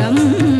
परम्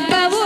так поводит.